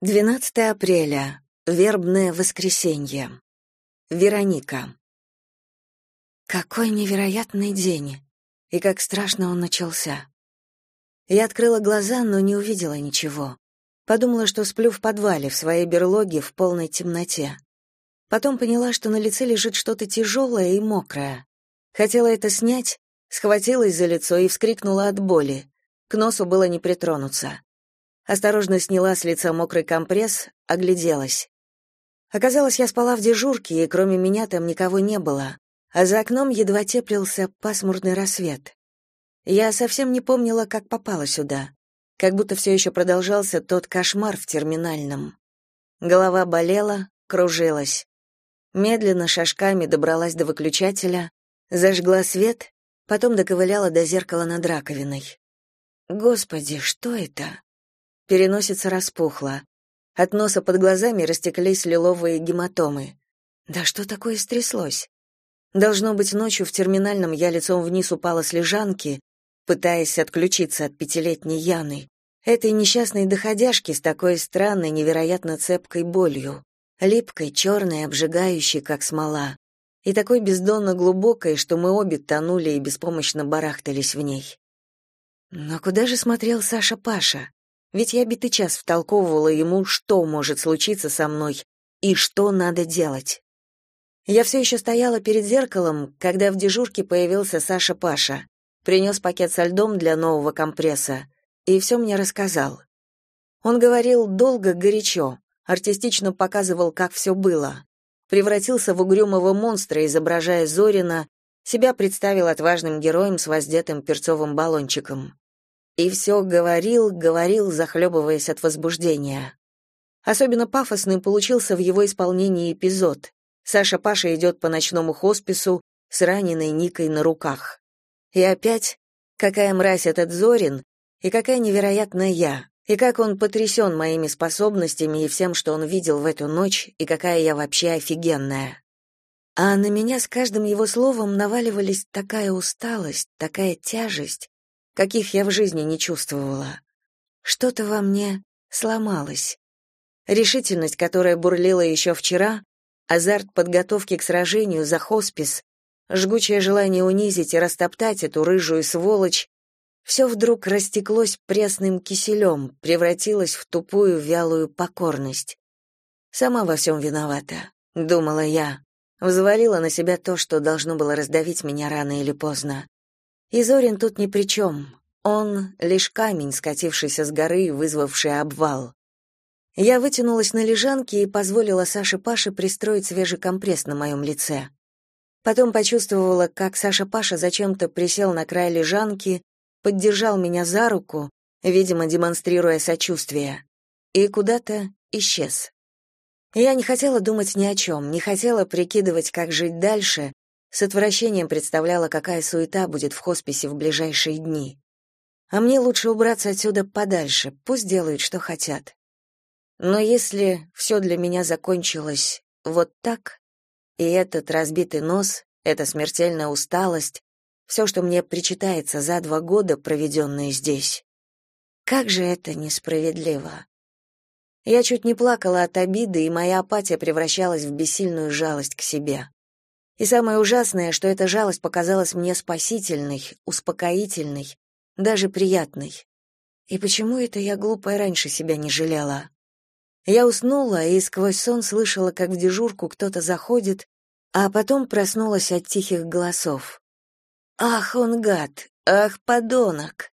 12 апреля. Вербное воскресенье. Вероника. Какой невероятный день. И как страшно он начался. Я открыла глаза, но не увидела ничего. Подумала, что сплю в подвале, в своей берлоге, в полной темноте. Потом поняла, что на лице лежит что-то тяжелое и мокрое. Хотела это снять, схватилась за лицо и вскрикнула от боли. К носу было не притронуться. Осторожно сняла с лица мокрый компресс, огляделась. Оказалось, я спала в дежурке, и кроме меня там никого не было, а за окном едва теплился пасмурный рассвет. Я совсем не помнила, как попала сюда, как будто все еще продолжался тот кошмар в терминальном. Голова болела, кружилась. Медленно шажками добралась до выключателя, зажгла свет, потом доковыляла до зеркала над раковиной. Господи, что это? Переносица распухла. От носа под глазами растеклись лиловые гематомы. Да что такое стряслось? Должно быть, ночью в терминальном я лицом вниз упала с лежанки, пытаясь отключиться от пятилетней Яны, этой несчастной доходяшки с такой странной, невероятно цепкой болью, липкой, черной, обжигающей, как смола, и такой бездонно глубокой, что мы обе тонули и беспомощно барахтались в ней. Но куда же смотрел Саша Паша? Ведь я битый час втолковывала ему, что может случиться со мной и что надо делать. Я все еще стояла перед зеркалом, когда в дежурке появился Саша Паша, принес пакет со льдом для нового компресса и все мне рассказал. Он говорил долго, горячо, артистично показывал, как все было. Превратился в угрюмого монстра, изображая Зорина, себя представил отважным героем с воздетым перцовым баллончиком. И все говорил, говорил, захлебываясь от возбуждения. Особенно пафосным получился в его исполнении эпизод. Саша Паша идет по ночному хоспису с раненой Никой на руках. И опять, какая мразь этот Зорин, и какая невероятная я, и как он потрясен моими способностями и всем, что он видел в эту ночь, и какая я вообще офигенная. А на меня с каждым его словом наваливались такая усталость, такая тяжесть, каких я в жизни не чувствовала. Что-то во мне сломалось. Решительность, которая бурлила еще вчера, азарт подготовки к сражению за хоспис, жгучее желание унизить и растоптать эту рыжую сволочь, все вдруг растеклось пресным киселем, превратилось в тупую вялую покорность. Сама во всем виновата, думала я, взвалила на себя то, что должно было раздавить меня рано или поздно. И Зорин тут ни при чем. Он — лишь камень, скатившийся с горы и вызвавший обвал. Я вытянулась на лежанке и позволила Саше Паше пристроить свежий компресс на моем лице. Потом почувствовала, как Саша Паша зачем-то присел на край лежанки, поддержал меня за руку, видимо, демонстрируя сочувствие, и куда-то исчез. Я не хотела думать ни о чем, не хотела прикидывать, как жить дальше, с отвращением представляла, какая суета будет в хосписе в ближайшие дни. А мне лучше убраться отсюда подальше, пусть делают, что хотят. Но если все для меня закончилось вот так, и этот разбитый нос, эта смертельная усталость, все, что мне причитается за два года, проведенные здесь, как же это несправедливо. Я чуть не плакала от обиды, и моя апатия превращалась в бессильную жалость к себе. И самое ужасное, что эта жалость показалась мне спасительной, успокоительной, даже приятной. И почему это я глупая раньше себя не жалела? Я уснула и сквозь сон слышала, как в дежурку кто-то заходит, а потом проснулась от тихих голосов. «Ах, он гад! Ах, подонок!»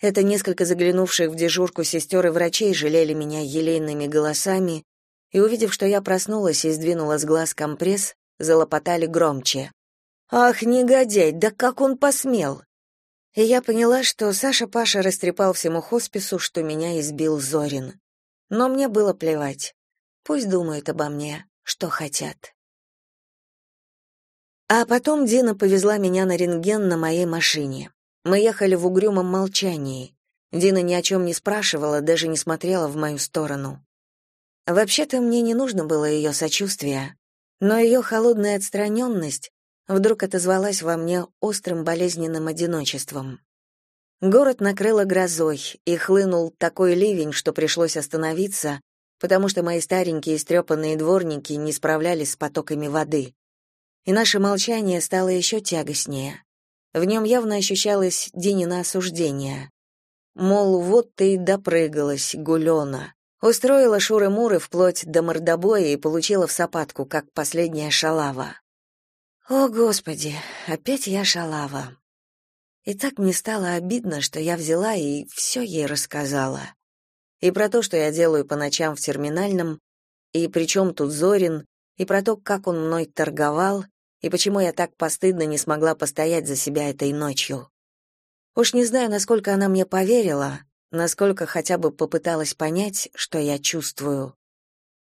Это несколько заглянувших в дежурку сестер и врачей жалели меня елейными голосами, и, увидев, что я проснулась и сдвинула с глаз компресс, залопотали громче. «Ах, негодяй, да как он посмел!» И я поняла, что Саша Паша растрепал всему хоспису, что меня избил Зорин. Но мне было плевать. Пусть думают обо мне, что хотят. А потом Дина повезла меня на рентген на моей машине. Мы ехали в угрюмом молчании. Дина ни о чем не спрашивала, даже не смотрела в мою сторону. Вообще-то мне не нужно было ее сочувствия, но ее холодная отстраненность вдруг отозвалась во мне острым болезненным одиночеством. Город накрыло грозой, и хлынул такой ливень, что пришлось остановиться, потому что мои старенькие истрепанные дворники не справлялись с потоками воды. И наше молчание стало еще тягостнее. В нем явно ощущалось Динина осуждение. Мол, вот ты и допрыгалась, гулёна. Устроила шуры-муры вплоть до мордобоя и получила в сапатку, как последняя шалава. О, Господи, опять я шалава. И так мне стало обидно, что я взяла и все ей рассказала. И про то, что я делаю по ночам в терминальном, и при чем тут Зорин, и про то, как он мной торговал, и почему я так постыдно не смогла постоять за себя этой ночью. Уж не знаю, насколько она мне поверила, насколько хотя бы попыталась понять, что я чувствую.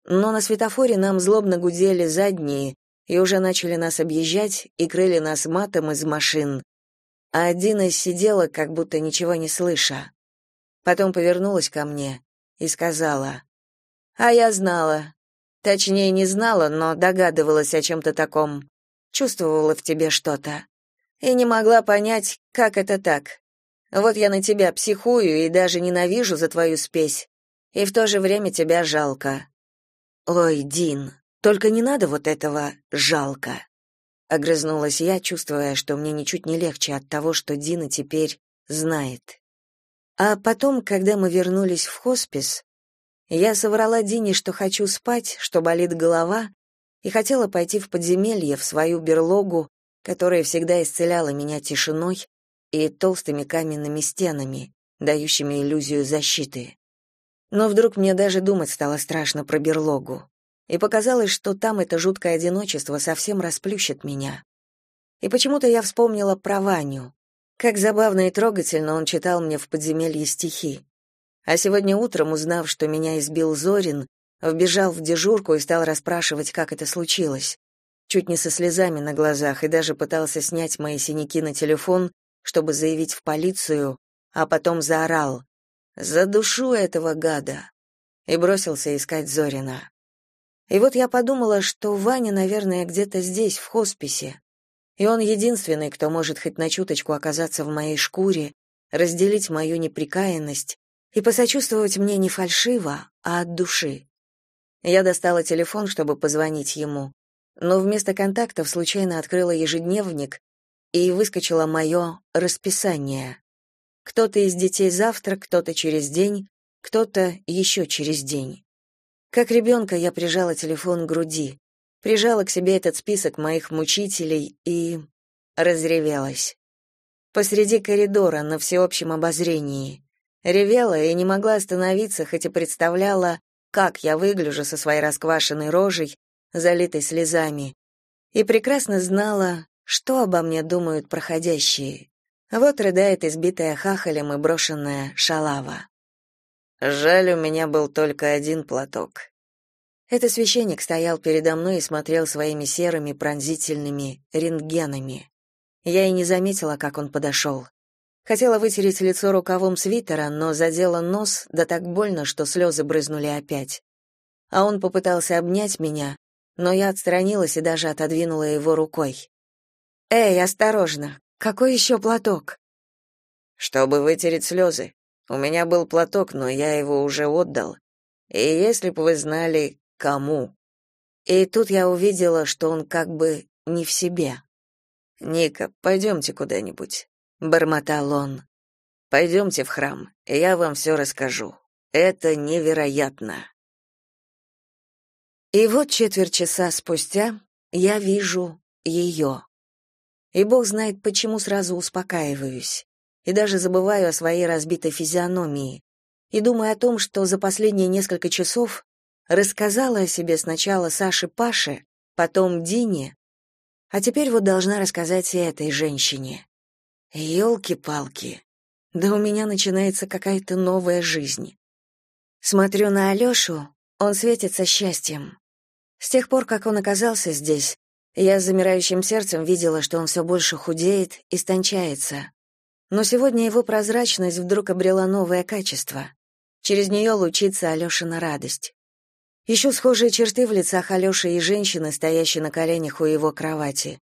Но на светофоре нам злобно гудели задние и уже начали нас объезжать и крыли нас матом из машин. А Дина сидела, как будто ничего не слыша. Потом повернулась ко мне и сказала, «А я знала. Точнее, не знала, но догадывалась о чем-то таком. Чувствовала в тебе что-то. И не могла понять, как это так. Вот я на тебя психую и даже ненавижу за твою спесь, и в то же время тебя жалко. Ой, Дин, только не надо вот этого жалко. Огрызнулась я, чувствуя, что мне ничуть не легче от того, что Дина теперь знает. А потом, когда мы вернулись в хоспис, я соврала Дине, что хочу спать, что болит голова, и хотела пойти в подземелье, в свою берлогу, которая всегда исцеляла меня тишиной и толстыми каменными стенами, дающими иллюзию защиты. Но вдруг мне даже думать стало страшно про берлогу, и показалось, что там это жуткое одиночество совсем расплющит меня. И почему-то я вспомнила про Ваню. Как забавно и трогательно он читал мне в подземелье стихи. А сегодня утром, узнав, что меня избил Зорин, вбежал в дежурку и стал расспрашивать, как это случилось. Чуть не со слезами на глазах и даже пытался снять мои синяки на телефон, чтобы заявить в полицию, а потом заорал «За душу этого гада!» и бросился искать Зорина. И вот я подумала, что Ваня, наверное, где-то здесь, в хосписе, и он единственный, кто может хоть на чуточку оказаться в моей шкуре, разделить мою неприкаянность и посочувствовать мне не фальшиво, а от души. Я достала телефон, чтобы позвонить ему, но вместо контактов случайно открыла ежедневник и выскочило мое расписание. Кто-то из детей завтра, кто-то через день, кто-то еще через день. Как ребенка я прижала телефон к груди, прижала к себе этот список моих мучителей и разревелась. Посреди коридора на всеобщем обозрении. Ревела и не могла остановиться, хоть и представляла, как я выгляжу со своей расквашенной рожей, залитой слезами, и прекрасно знала, что обо мне думают проходящие? Вот рыдает избитая хахалем и брошенная шалава. Жаль, у меня был только один платок. Этот священник стоял передо мной и смотрел своими серыми пронзительными рентгенами. Я и не заметила, как он подошел. Хотела вытереть лицо рукавом свитера, но задела нос, да так больно, что слезы брызнули опять. А он попытался обнять меня, но я отстранилась и даже отодвинула его рукой. «Эй, осторожно! Какой еще платок?» «Чтобы вытереть слезы. У меня был платок, но я его уже отдал. И если бы вы знали, кому...» И тут я увидела, что он как бы не в себе. «Ника, пойдемте куда-нибудь», — бормотал он. «Пойдемте в храм, и я вам все расскажу. Это невероятно». И вот четверть часа спустя я вижу ее. И бог знает, почему сразу успокаиваюсь. И даже забываю о своей разбитой физиономии. И думаю о том, что за последние несколько часов рассказала о себе сначала Саше Паше, потом Дине, а теперь вот должна рассказать и этой женщине. Ёлки-палки. Да у меня начинается какая-то новая жизнь. Смотрю на Алёшу, он светится счастьем. С тех пор, как он оказался здесь, я с замирающим сердцем видела, что он все больше худеет, истончается. Но сегодня его прозрачность вдруг обрела новое качество. Через нее лучится Алешина радость. Ищу схожие черты в лицах Алёши и женщины, стоящей на коленях у его кровати.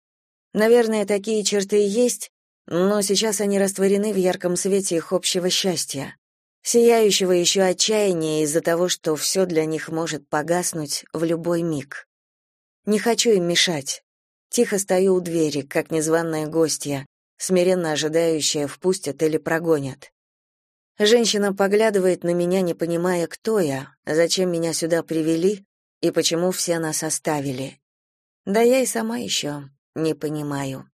Наверное, такие черты и есть, но сейчас они растворены в ярком свете их общего счастья, сияющего еще отчаяния из-за того, что все для них может погаснуть в любой миг. Не хочу им мешать. Тихо стою у двери, как незваная гостья, смиренно ожидающая, впустят или прогонят. Женщина поглядывает на меня, не понимая, кто я, зачем меня сюда привели и почему все нас оставили. Да я и сама еще не понимаю.